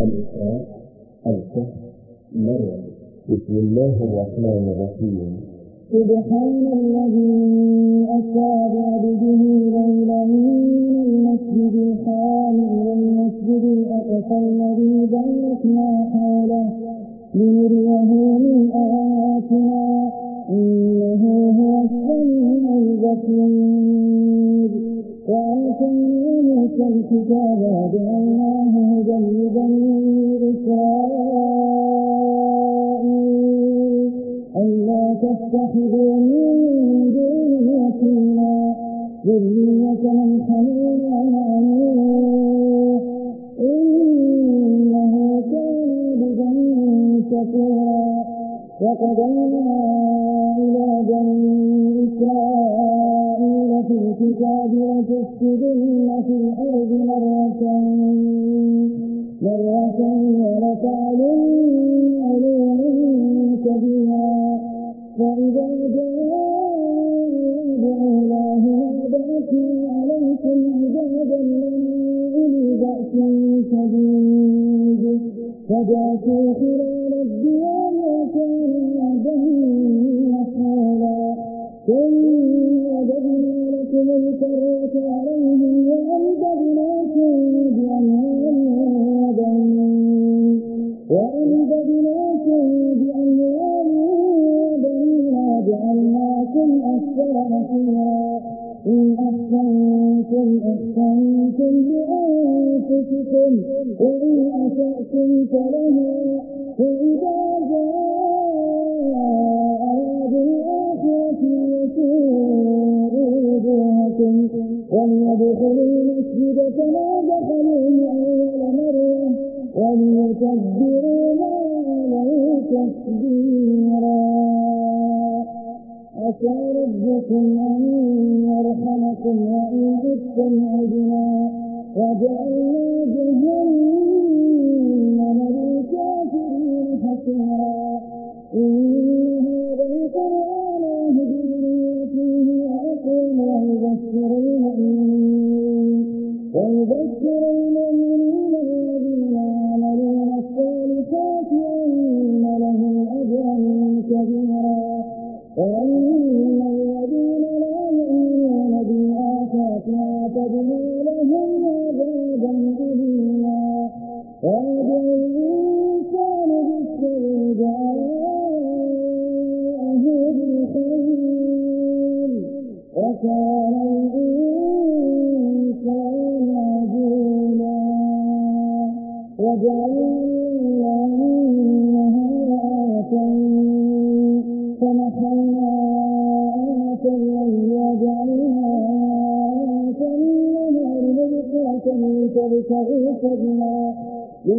الإسراء الكهف مريم. بسم الله الرحمن الرحيم. سبحان الذي أسرى بعبده ليلا من المسجد الحرام إلى المسجد الأقصى الذي باركنا حوله لنريه من آياتنا. إنه هو السميع البصير. وآتينا موسى الكتاب وجعلناه هدى لبني إسرائيل. ألا تتخذوا من دونه وكيلا. ذرية من حملنا مع نوح إنه كان عبدا شكورا. وقضينا إلى بني إسرائيل. في الكتاب لتفسدن في الأرض مرتين مرتين ولتعلن علوا كبيرا فإذا جاء الله بعثنا عليكم عبادا أولي بأس شديد فجاسوا خلال الديار وكان ثم رددنا لكم الكرة عليهم وأمددناكم بأموال وبنين وأمددناكم بأموال وبنين وجعلناكم أكثر نفيرا إن أحسنتم أحسنتم لأنفسكم وإن أسأتم فلها فإذا جاء وليدخلوا المسجد كما دخلوه أول مرة وليتبروا ما علوا تكبيرا عسى ربكم أن يرحمكم وإن عدتم عدنا وجعلنا جهنم للكافرين حسيرا ويبشر المؤمنين الذين يعملون الصالحات أن لهم أجرا كبيرا.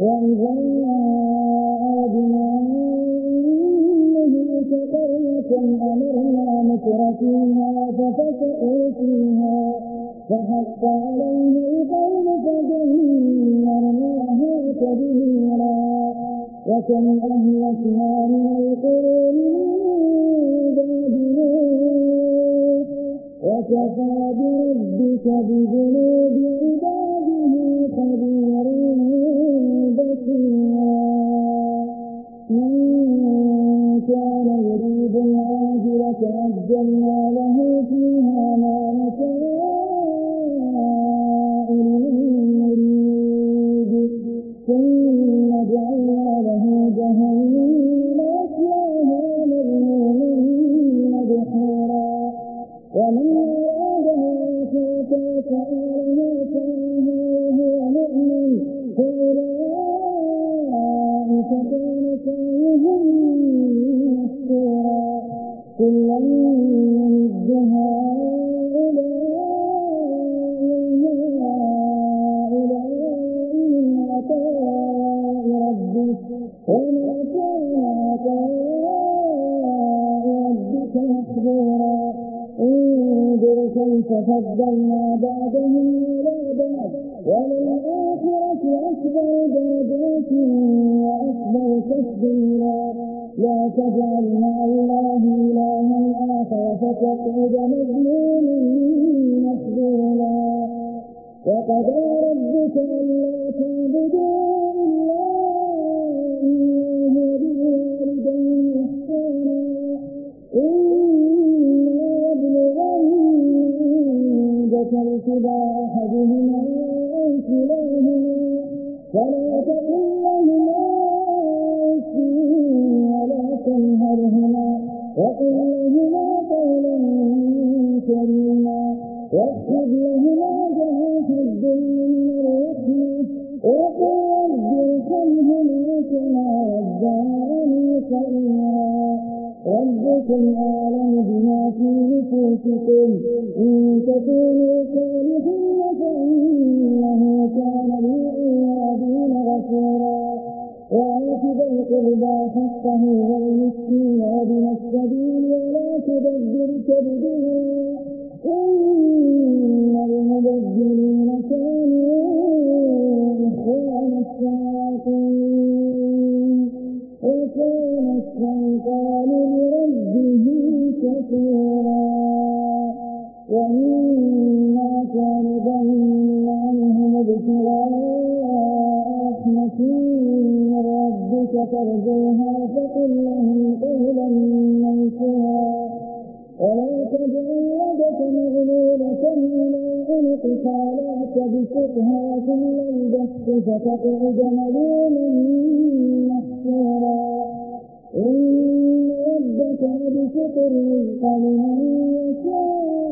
وإذا أردنا أن قرية أمرنا مكر فيها ففسقوا فيها فحق عليه القول فدمرناها تدميرا وكم أهلكنا من القرون من وكفى بربك بذنوب كان يريد العاجلة عجلنا له فيها ما ربك ألا تعبدوا إلا تبذيرا إن المبذرين كانوا إخوان الشياطين وكان الشيطان لربه كفورا ومما ظن عنهم ابتغاء رحمة من ربك ترجوها فقل لهم قولا ميسورا إلى عنقك ولا تبسطها كل البسط فتقعد ملوما محسورا إن ربك يبسط الرزق لمن يشاء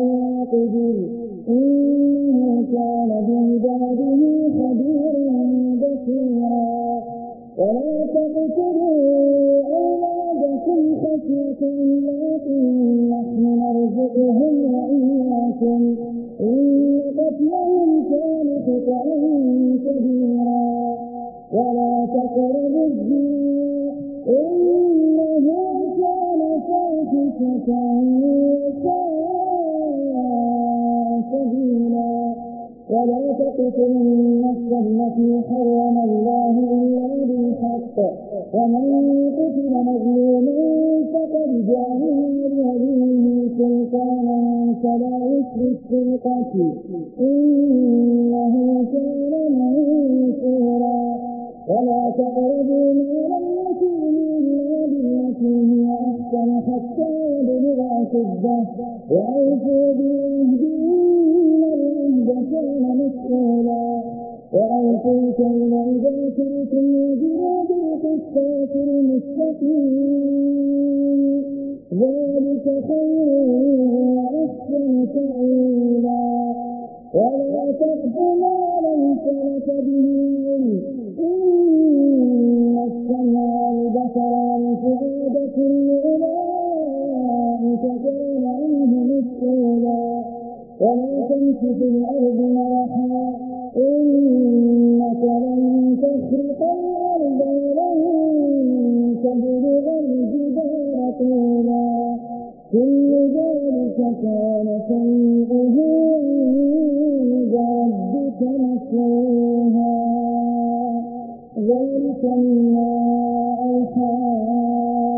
ويقدر إنه كان النفس التي حرم الله إلا بالحق ومن قتل مظلوما فقد جعلنا لوليه سلطانا فلا يشرك في القتل. إنه كان منصورا. ولا تقربوا مال هي أحسن حتى يبلغ أشده وأوفوا بالعهد إن العهد كان مسؤولا وأوفوا الكيل إذا كلتم وزنوا بالقسطاس المستقيم ذلك خير وأحسن تأويلا ولا تقف ما ليس لك به علم إن السمع والبصر والفؤاد كل ولا تمش في الأرض مرحا إنك لن تخرق الأرض ولن تبلغ الجبال طولا كل ذلك كان سيئه عند ربك مسروها ذلك مما أوحى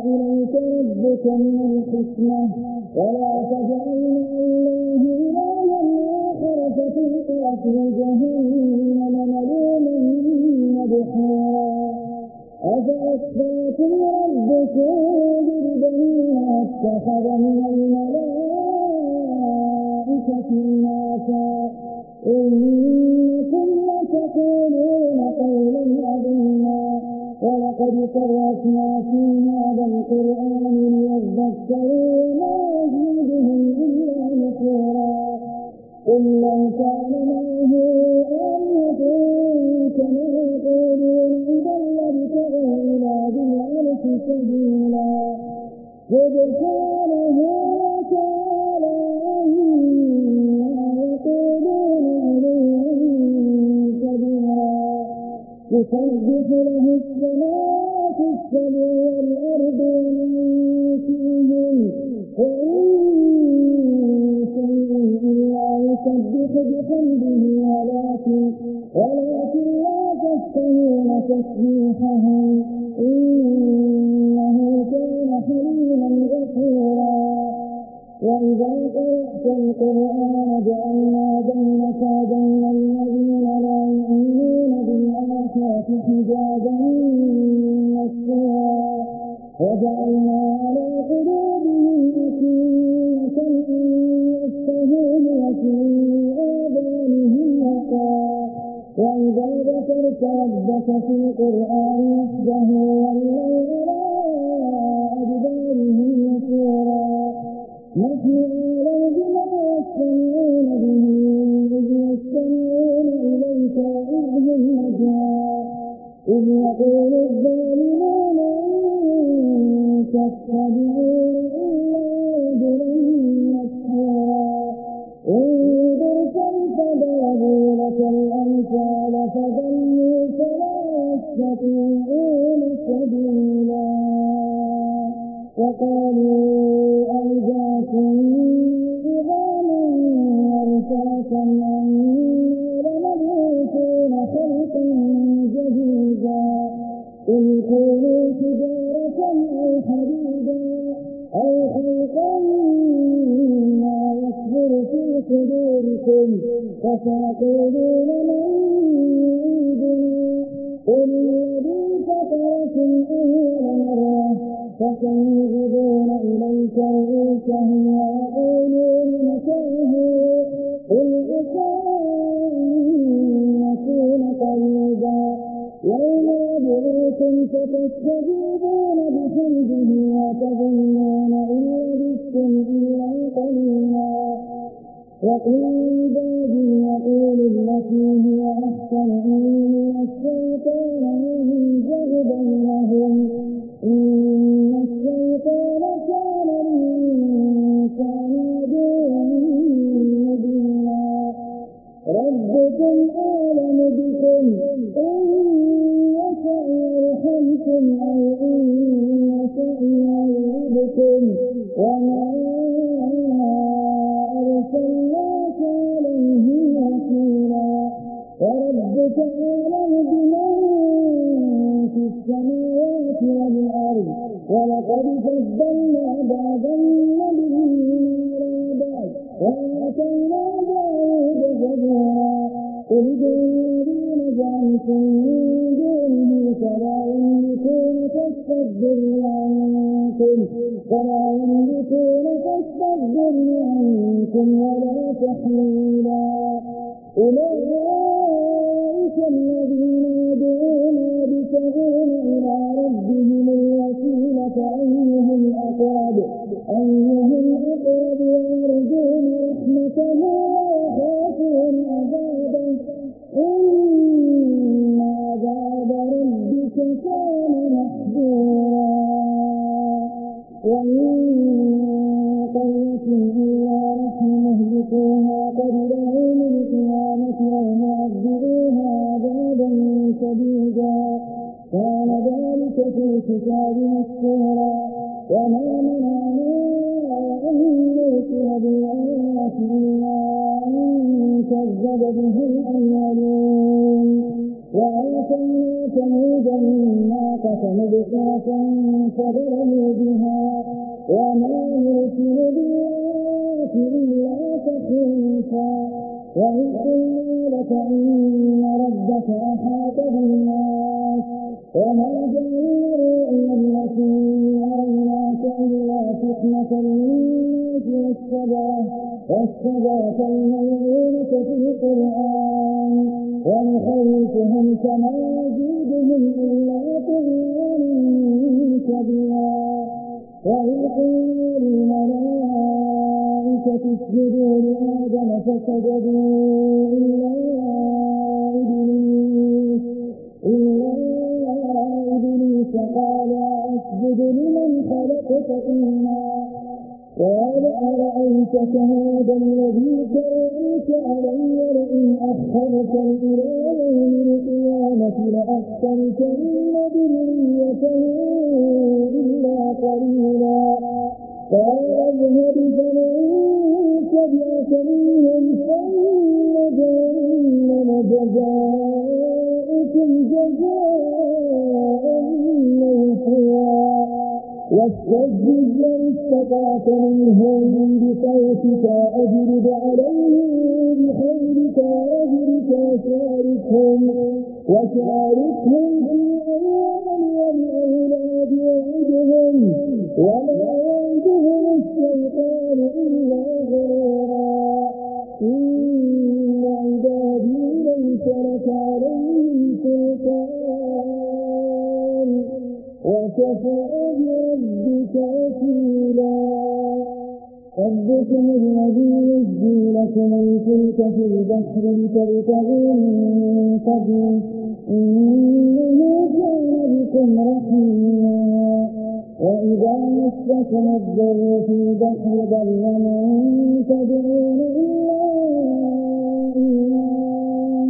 إليك ربك من الحكمة. ولا تجعل في جهنم ملوما مدحورا أفأصفاكم ربكم بالبنين واتخذ من الملائكة إناثا إنكم لتقولون قولا عظيما ولقد صرفنا في هذا القرآن ليذكروا وما يزيد قل لو كان معه آلهة كما يقولون إذا لابتغوا إلى ذي العرش سبيلا. سبحانه وتعالى عما يقولون علوا كبيرا يسبح له السماوات السبع والأرض ومن فيهن وإن يسبح بحمده ولكن ولكن لا تفقهون تسبيحهم إنه كان حليما غفورا. وإذا قرأت القرآن جعلنا بينك وبين الذين لا يؤمنون بالآخرة حجابا مستورا وجعلنا على قلوبهم وإذا ذكرت ربك في القرآن وحده ولوا على أدبارهم نفورا أعلم بما يستمعون به إذ يستمعون إليك وإذ هم نجوى إذ يقول الظالمون إن تتبعون الأمثال فضلوا فلا يستطيعون سبيلا. وقالوا أئذا كنا عظاما ورفاتا لمبعوثون خلقا جديدا. قل كونوا حجارة أو حديدا أو خلقا مما يكبر في صدوركم فسيقولون من يعيدنا قل الذي فطركم أول مرة فسينغضون إليك رؤوسهم ويقولون متاه قل عسى أن يكون قريبا يوم يدعوكم فتستجيبون بحمده وتظنون إن لبثتم إلا قليلا وقل عبادي يقول التي هي أحسن إن الشيطان ينزغ بينهم إن الشيطان كان للإنسان عدوا مبينا ربكم أعلم بكم يشأ يرحمكم أو إن يشأ يعذبكم وما أرسلناك عليهم وكيلا وربك أعلم بمن في السماوات والأرض ولقد فضلنا بعض النبيين على بعض وآتينا داود زبورا قل الذين زعمتم من الضر عنكم فلا يملكون الضر عنكم ولا تحويلا أولئك الذين يدعون يبتغون إلى ربهم الوسيلة أيهم أقرب أيهم أقرب ويرجون رحمته قلنا لك إن ربك أحاط بالناس وما جعلنا الرؤيا التي أريناك إلا فتنة للناس والشجرة والشجرة الملعونة في القرآن ونخوفهم كما يزيدهم إلا طغيانا كبيرا وإذ قلنا للملائكة اسجدوا لآدم فسجدوا إلا إبليس. إلا إبليس قال أسجد لمن خلقت طينا قال أرأيتك هذا الذي كرمت علي لئن أخرتني إلى يوم القيامة لأحسنتن ذريته إلا قليلا. قال أذهب فمن منهم فإن جهنم جزاؤكم جزاء موفورا واستجد من استطعت منهم بصوتك أجلب عليهم بخيرك وأجرك وشاركهم وشاركهم في الأموال والأولاد وعدهم وما يعدهم الشيطان وكفى بربك وكيلا ربكم الذي يجزي لكم الفلك في البحر لتبتغوا من فضله إنه كان بكم رحيما وإذا مسكم الضر في البحر ضل من تدعون إلا إياه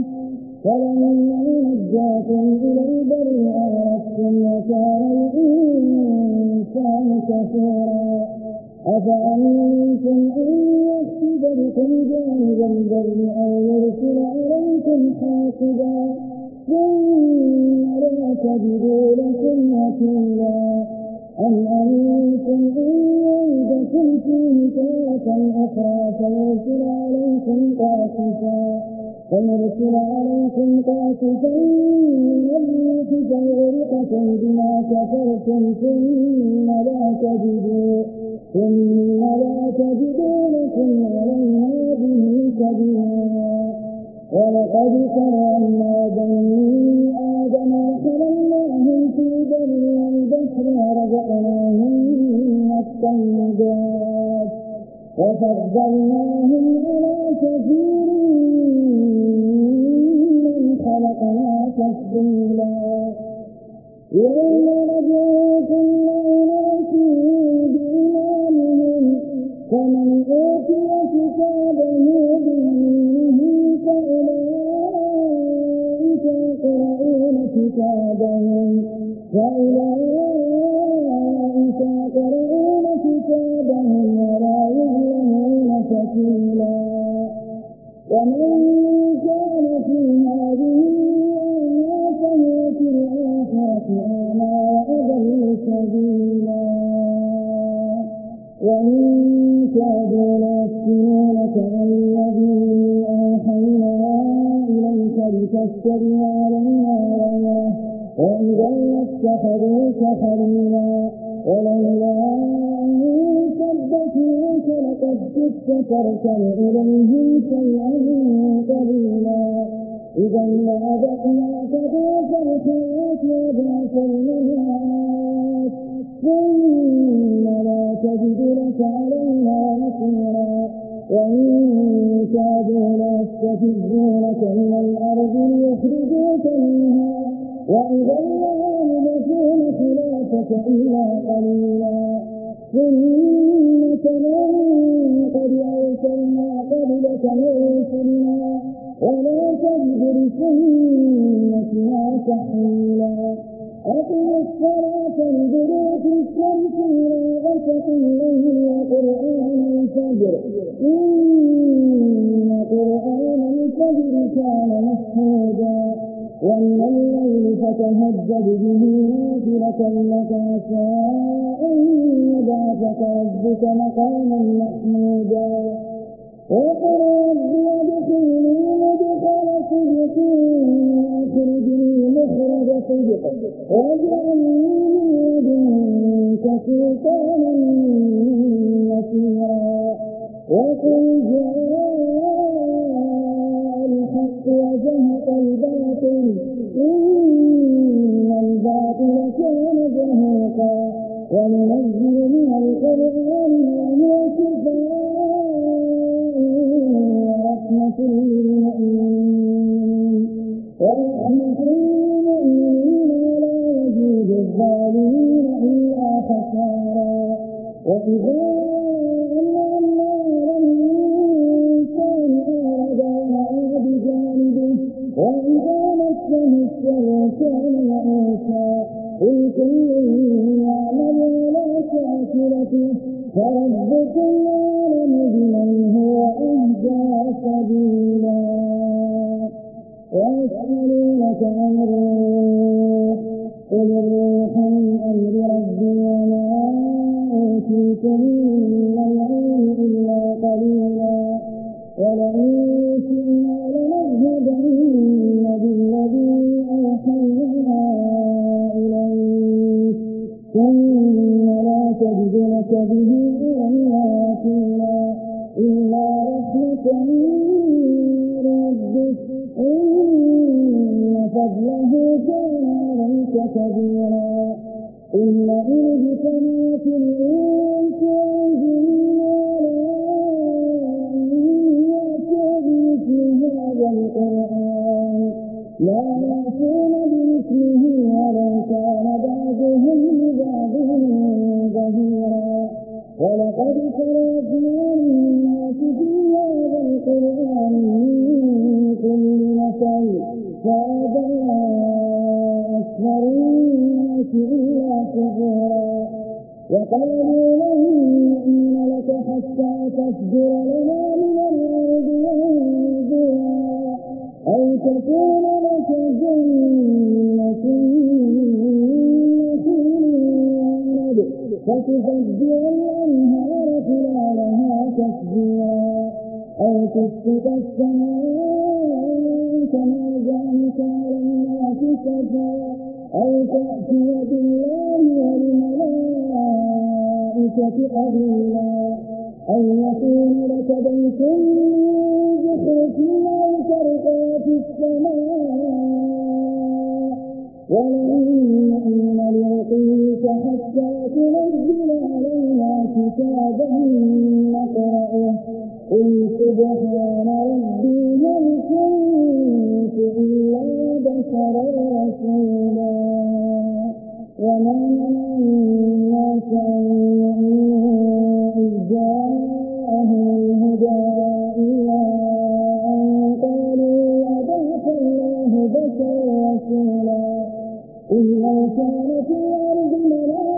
فلما نجاكم إلى البر وكان الإنسان كفورا. أفأمنتم أن يخسف بكم جانب البر أو يرسل عليكم حاصبا ثم لا تجدوا لكم وكيلا. أم أمنتم أن يعيدكم فيه تارة أخرى فيرسل عليكم قاصفا؟ فيرسل عليكم قاصفا يملك فيغرقكم بما كفرتم ثم لا تجدوا ثم لا تجدوا لكم علينا به سبيلا. ولقد كرمنا بني آدم وحملناهم في البر والبحر ورزقناهم من الطيبات وفضلناهم على كثير ممن خلقنا تفضيلا يوم ندعو كل أناس بإمامهم فمن أوتي كتابه بيمينه فأولئك يقرؤون كتابهم فأولئك يقرؤون يظلمون فتيلا ومن كان في هذه أعمى فهو في الآخرة أعمى وأضل سبيلا. وإن كادوا ليفتنونك عن الذي أوحينا إليك لتفتري علينا غيره وإذا لاتخذوك خليلا ولولا كدت تركن إليهم شيئا قليلا إذا لأذقناك ضعف الحياة وضعف الممات ثم لا تجد لك علينا نصيرا وإن كادوا ليستفزونك من الأرض ليخرجوك منها وإذا لا يلبسون خلافك إلا قليلا ثم كمن قد أرسلنا قبلك من رسلنا ولا تجد لسنتنا تحويلا. أقم الصلاة لدلوك الشمس إلى غسق الليل وقرآن الفجر. إن قرآن الفجر كان مشهودا ومن الليل فتهجد به نافلة لك عسى أن يبعثك ربك مقاما محمودا. وقل رب ادخلني مدخل صدق واخرجني مخرج صدق. واجعلني من لدنك سلطانا نصيرا. وقل جاء باطل إن الباطل كان زهوقا وننزل من القرآن وهو شفاء ورحمة للمؤمنين قل الروح من أمر ربي وما أوتيتم من العلم إلا قليلا. ولئن شئنا لنذهبن بالذي أوحينا إليك. ثم لا تجد لك به إلا وكيلا إلا رحمة من ربك. إن فضله كان كبيرا. إلا إن اجتمعت الإنس إلا كفورا وقالوا لن نؤمن لك حتى تفجر لنا من الأرض ينبوعا أو تكون لك جنة من فتفجر الأنهار خلالها تفجيرا أو تسقط السماء كما زعمت على الناس أو تأتي بالله والملائكة قبيلا أو يكون لك بيت من زخرف أو ترقى في السماء. ولن نؤمن لرقيك حتى تنزل علينا كتابا نقرأه. قل سبحان ربي هل كنت إلا بشرا رسولا. وما منع الناس أن يؤمنوا إذ جاءهم الهدى إلا أن قالوا أبعث الله بشرا رسولا قل لو كان في الأرض ملائكة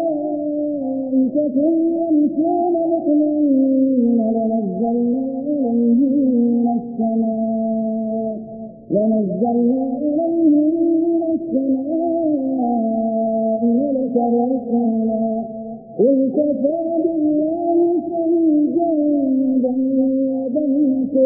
يمشون مطمئنين لنزلنا عليهم من السماء لنزلنا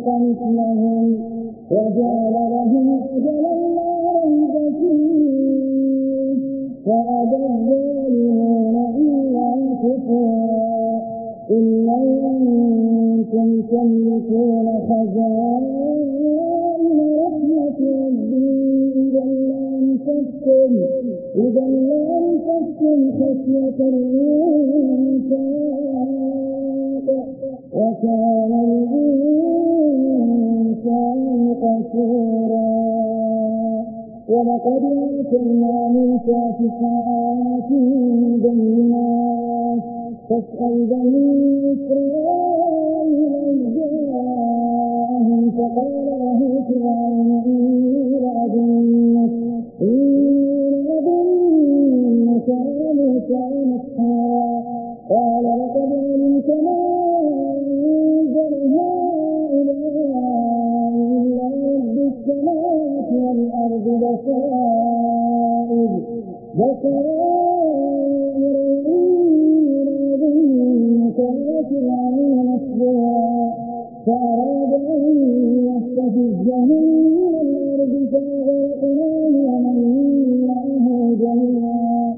يخلق مثلهم وجعل لهم أجلا لا ريب فيه فأبى الظالمون إلا كفورا لو أنتم تملكون خزائن رحمة ربي إذا لأنفقتم إذا لأنفقتم خشية الإنفاق ولقد آتينا موسى تسع آيات بينات فاسأل بني إسرائيل إذ فقال له فرعون إني لأظنك إني لأظنك يا موسى مسحورا قال لقد علمت ما الأرض بصائر بصائر الذين كانت عنهم مسجرا فأراد أن يستفزهم من الأرض فأغرقناه ومن معه جميعا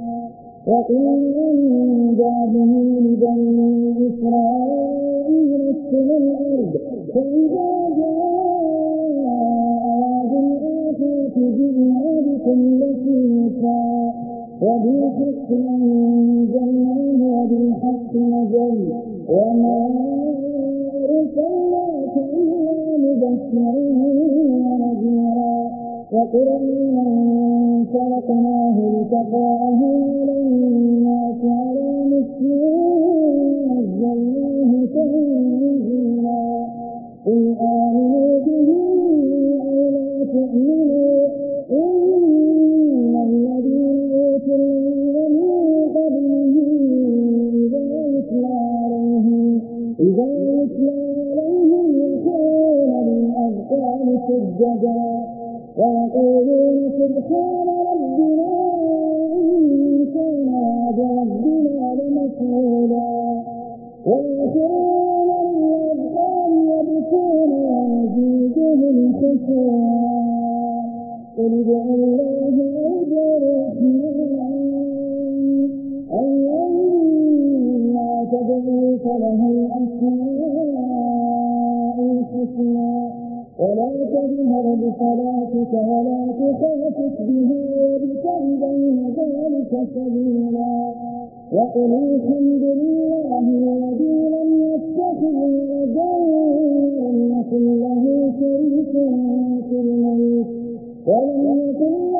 وقلنا من بعده لبني إسرائيل اسكنوا الأرض فإذا جاء وبالحق أنزلناه وبالحق نزل وما أرسلناك إلا مبشرا ونذيرا وقرآنا وابتغ بين ذلك سبيلا وقل الحمد لله الذي لم يتخذ ولدا ولم يكن له شريك في الملك ولم يكن